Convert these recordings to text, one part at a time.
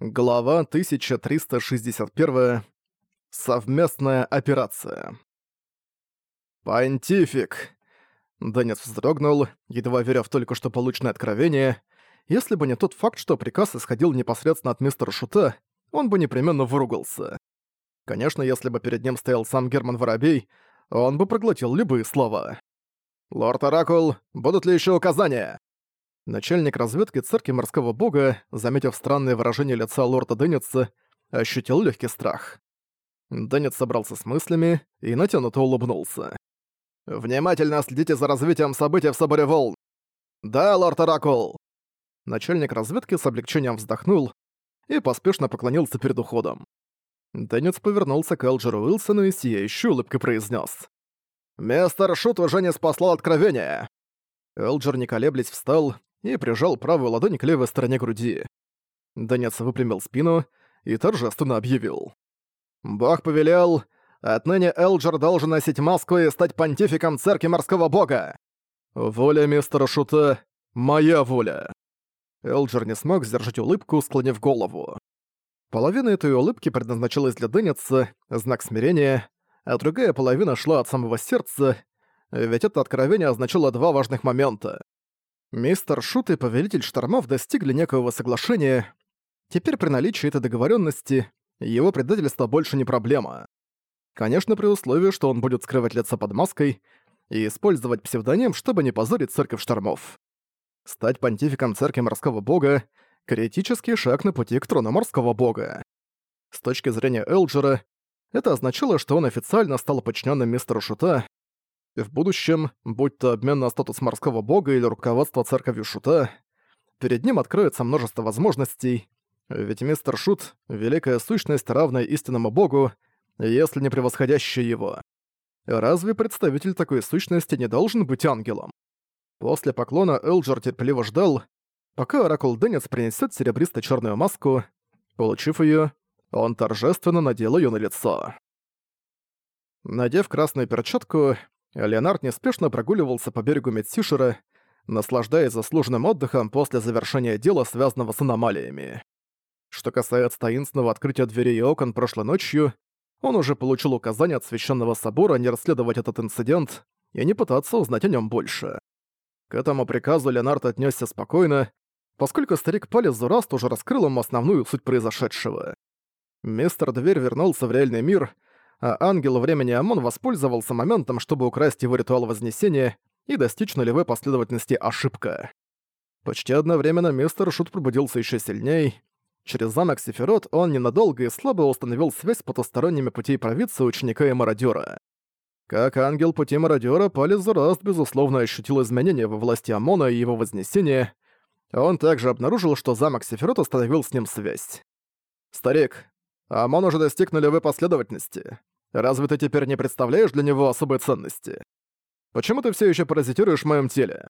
Глава 1361. Совместная операция. «Понтифик!» Дэнец вздрогнул, едва веря в только что полученное откровение. Если бы не тот факт, что приказ исходил непосредственно от мистера Шута, он бы непременно выругался. Конечно, если бы перед ним стоял сам Герман Воробей, он бы проглотил любые слова. «Лорд Оракул, будут ли еще указания?» Начальник разведки церкви морского бога, заметив странное выражение лица лорда Денниса, ощутил легкий страх. Деннис собрался с мыслями и натянуто улыбнулся. «Внимательно следите за развитием событий в Соборе Волн!» «Да, лорд Оракул!» Начальник разведки с облегчением вздохнул и поспешно поклонился перед уходом. Деннис повернулся к Элджеру Уилсону и сияющей улыбкой произнес: «Мистер Шут уже не спаслал откровения!» Элджер, не колеблясь, встал и прижал правую ладонь к левой стороне груди. Донец выпрямил спину и торжественно объявил. «Бог повелел, отныне Элджер должен носить маску и стать понтификом церкви морского бога! Воля мистера Шута — моя воля!» Элджер не смог сдержать улыбку, склонив голову. Половина этой улыбки предназначалась для Денниса, знак смирения, а другая половина шла от самого сердца, ведь это откровение означало два важных момента. Мистер Шут и Повелитель Штормов достигли некоего соглашения. Теперь при наличии этой договоренности его предательство больше не проблема. Конечно, при условии, что он будет скрывать лицо под маской и использовать псевдоним, чтобы не позорить Церковь Штормов. Стать понтификом Церкви Морского Бога — критический шаг на пути к трону Морского Бога. С точки зрения Элджера, это означало, что он официально стал подчиненным мистеру Шута, в будущем, будь то обмен на статус морского бога или руководство церковью Шута, перед ним откроется множество возможностей, ведь мистер Шут — великая сущность, равная истинному богу, если не превосходящая его. Разве представитель такой сущности не должен быть ангелом? После поклона Элджер терпеливо ждал, пока Оракул Денец принесет серебристо черную маску. Получив ее, он торжественно надел ее на лицо. Надев красную перчатку, Леонард неспешно прогуливался по берегу Медсишера, наслаждаясь заслуженным отдыхом после завершения дела, связанного с аномалиями. Что касается таинственного открытия дверей и окон прошлой ночью, он уже получил указание от Священного Собора не расследовать этот инцидент и не пытаться узнать о нем больше. К этому приказу Леонард отнесся спокойно, поскольку старик Палец Зураст уже раскрыл ему основную суть произошедшего. Мистер Дверь вернулся в реальный мир — а ангел времени Амон воспользовался моментом, чтобы украсть его ритуал Вознесения и достичь нулевой последовательности ошибка. Почти одновременно мистер Шут пробудился еще сильней. Через замок Сефирот он ненадолго и слабо установил связь с потусторонними путей провидца, ученика и мародера. Как ангел пути мародера, Палец Зураст безусловно ощутил изменения во власти Амона и его Вознесения. Он также обнаружил, что замок Сефирот установил с ним связь. «Старик, Амон уже достиг нулевой последовательности. Разве ты теперь не представляешь для него особой ценности? Почему ты все еще паразитируешь в моем теле?»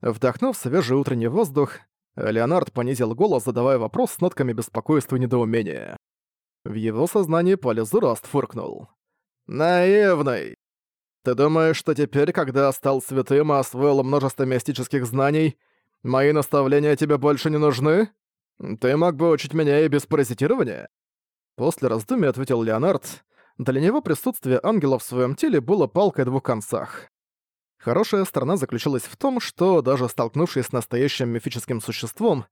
Вдохнув свежий утренний воздух, Леонард понизил голос, задавая вопрос с нотками беспокойства и недоумения. В его сознании Полизураст фыркнул. «Наивный! Ты думаешь, что теперь, когда стал святым и освоил множество мистических знаний, мои наставления тебе больше не нужны? Ты мог бы учить меня и без паразитирования?» После раздумий ответил Леонард, для него присутствие ангела в своем теле было палкой о двух концах. Хорошая сторона заключалась в том, что, даже столкнувшись с настоящим мифическим существом,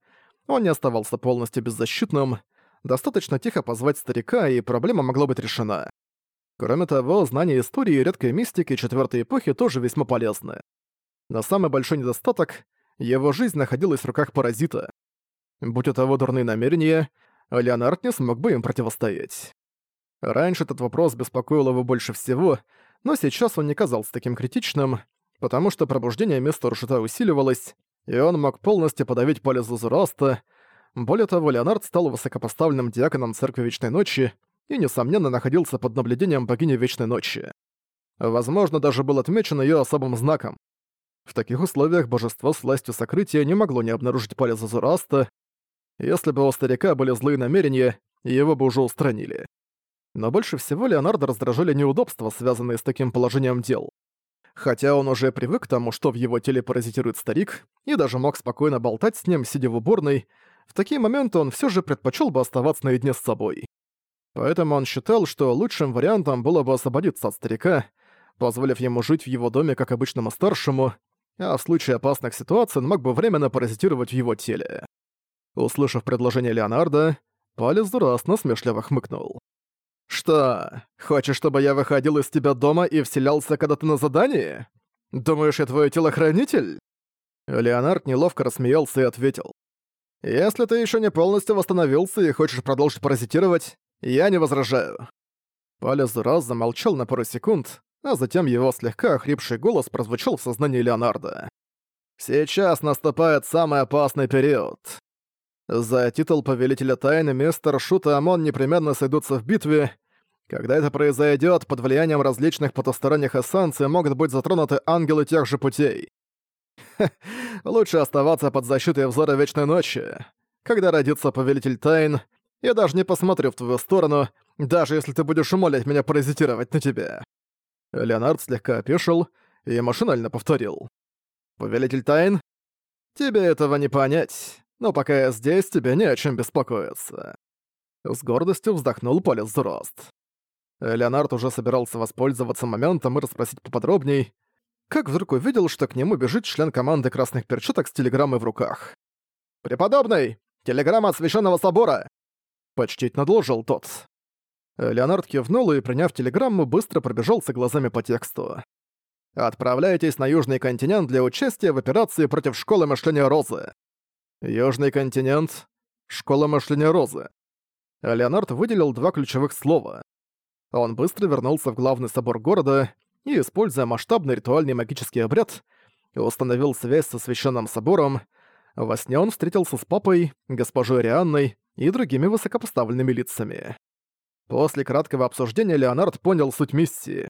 он не оставался полностью беззащитным, достаточно тихо позвать старика, и проблема могла быть решена. Кроме того, знание истории и редкой мистики четвертой эпохи тоже весьма полезны. Но самый большой недостаток — его жизнь находилась в руках паразита. Будь у того дурные намерения, Леонард не смог бы им противостоять. Раньше этот вопрос беспокоил его больше всего, но сейчас он не казался таким критичным, потому что пробуждение места Рушита усиливалось, и он мог полностью подавить поле Зазураста. Более того, Леонард стал высокопоставленным диаконом Церкви Вечной Ночи и, несомненно, находился под наблюдением богини Вечной Ночи. Возможно, даже был отмечен ее особым знаком. В таких условиях божество с властью сокрытия не могло не обнаружить поле Зазураста. Если бы у старика были злые намерения, его бы уже устранили. Но больше всего Леонардо раздражали неудобства, связанные с таким положением дел. Хотя он уже привык к тому, что в его теле паразитирует старик, и даже мог спокойно болтать с ним, сидя в уборной, в такие моменты он все же предпочел бы оставаться наедине с собой. Поэтому он считал, что лучшим вариантом было бы освободиться от старика, позволив ему жить в его доме как обычному старшему, а в случае опасных ситуаций он мог бы временно паразитировать в его теле. Услышав предложение Леонардо, Палец Дурас насмешливо хмыкнул. «Что, хочешь, чтобы я выходил из тебя дома и вселялся, когда ты на задании? Думаешь, я твой телохранитель?» Леонард неловко рассмеялся и ответил. «Если ты еще не полностью восстановился и хочешь продолжить паразитировать, я не возражаю». Палец раз замолчал на пару секунд, а затем его слегка охрипший голос прозвучал в сознании Леонарда. «Сейчас наступает самый опасный период. За титул Повелителя Тайны мистер Шут и Амон непременно сойдутся в битве. Когда это произойдет, под влиянием различных потусторонних эссенций могут быть затронуты ангелы тех же путей. лучше оставаться под защитой взора Вечной Ночи. Когда родится Повелитель Тайн, я даже не посмотрю в твою сторону, даже если ты будешь умолять меня паразитировать на тебя». Леонард слегка опешил и машинально повторил. «Повелитель Тайн? Тебе этого не понять но пока я здесь, тебе не о чем беспокоиться». С гордостью вздохнул Полис Зрост. Леонард уже собирался воспользоваться моментом и расспросить поподробней, как вдруг увидел, что к нему бежит член команды Красных Перчаток с телеграммой в руках. «Преподобный! Телеграмма от Священного Собора!» Почтительно доложил тот. Леонард кивнул и, приняв телеграмму, быстро пробежался глазами по тексту. «Отправляйтесь на Южный континент для участия в операции против Школы Мышления Розы. Южный континент. Школа мышления Розы. Леонард выделил два ключевых слова. Он быстро вернулся в главный собор города и, используя масштабный ритуальный магический обряд, установил связь со священным собором. Во сне он встретился с папой, госпожой Рианной и другими высокопоставленными лицами. После краткого обсуждения Леонард понял суть миссии.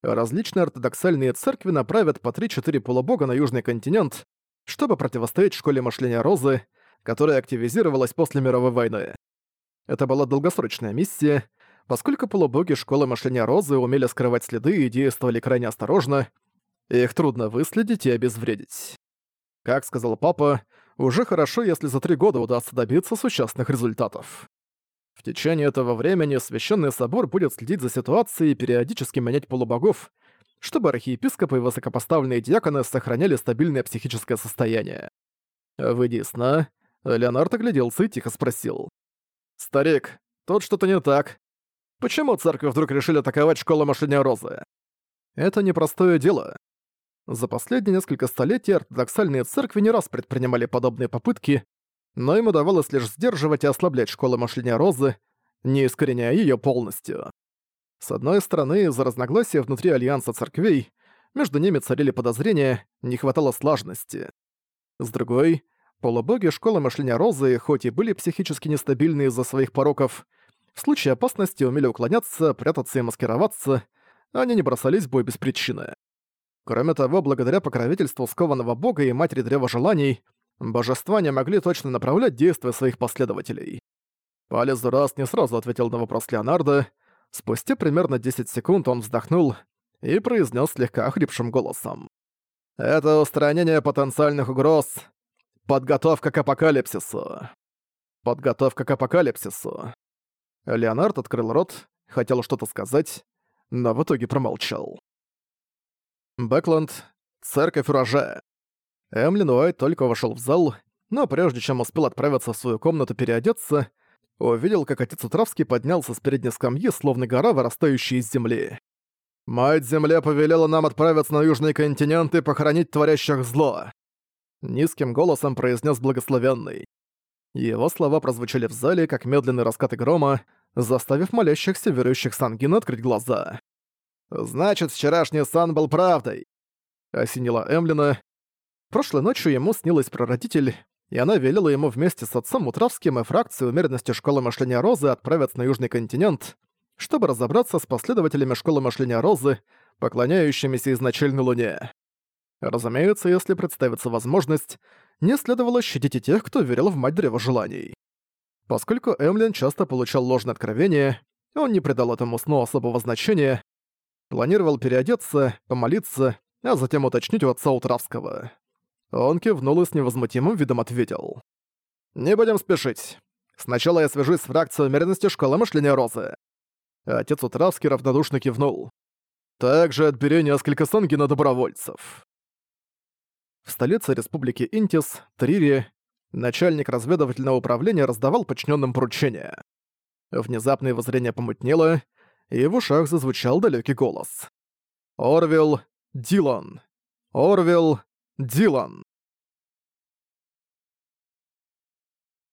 Различные ортодоксальные церкви направят по 3-4 полубога на Южный континент, чтобы противостоять школе мышления Розы, которая активизировалась после мировой войны. Это была долгосрочная миссия, поскольку полубоги школы мышления Розы умели скрывать следы и действовали крайне осторожно, их трудно выследить и обезвредить. Как сказал папа, уже хорошо, если за три года удастся добиться существенных результатов. В течение этого времени Священный Собор будет следить за ситуацией и периодически менять полубогов, чтобы архиепископы и высокопоставленные диаконы сохраняли стабильное психическое состояние. Выйдя из сна, Леонард огляделся и тихо спросил. «Старик, тут что-то не так. Почему церковь вдруг решили атаковать школу мышления Розы?» Это непростое дело. За последние несколько столетий ортодоксальные церкви не раз предпринимали подобные попытки, но им удавалось лишь сдерживать и ослаблять школу мышления Розы, не искореняя ее полностью. С одной стороны, из-за разногласия внутри Альянса церквей, между ними царили подозрения, не хватало слаженности. С другой, полубоги Школы Мышления Розы, хоть и были психически нестабильны из-за своих пороков, в случае опасности умели уклоняться, прятаться и маскироваться, они не бросались в бой без причины. Кроме того, благодаря покровительству скованного бога и матери древа желаний, божества не могли точно направлять действия своих последователей. Палец раз не сразу ответил на вопрос Леонардо, Спустя примерно 10 секунд он вздохнул и произнес слегка охрипшим голосом. «Это устранение потенциальных угроз. Подготовка к апокалипсису. Подготовка к апокалипсису». Леонард открыл рот, хотел что-то сказать, но в итоге промолчал. Бэкленд, церковь урожая. Эмлин Уайт только вошел в зал, но прежде чем успел отправиться в свою комнату переодеться, увидел, как отец Утравский поднялся с передней скамьи, словно гора, вырастающая из земли. «Мать-Земля повелела нам отправиться на Южный континент и похоронить творящих зло!» Низким голосом произнес благословенный. Его слова прозвучали в зале, как медленные раскаты грома, заставив молящихся верующих Сангин открыть глаза. «Значит, вчерашний сан был правдой!» Осенила Эмлина. Прошлой ночью ему снилась прародитель, и она велела ему вместе с отцом Утравским и фракцией умеренности Школы Мышления Розы отправиться на Южный континент, чтобы разобраться с последователями Школы Мышления Розы, поклоняющимися изначальной Луне. Разумеется, если представится возможность, не следовало щадить и тех, кто верил в Мать Древа Желаний. Поскольку Эмлин часто получал ложные откровения, он не придал этому сну особого значения, планировал переодеться, помолиться, а затем уточнить у отца Утравского. Он кивнул и с невозмутимым видом ответил. «Не будем спешить. Сначала я свяжусь с фракцией умеренности школы мышления Розы». Отец Утравский равнодушно кивнул. «Также отбери несколько Сангина добровольцев». В столице Республики Интис, Трири, начальник разведывательного управления раздавал подчиненным поручения. Внезапное воззрение помутнело, и в ушах зазвучал далекий голос. «Орвилл, Дилан! Орвилл, Дилан!»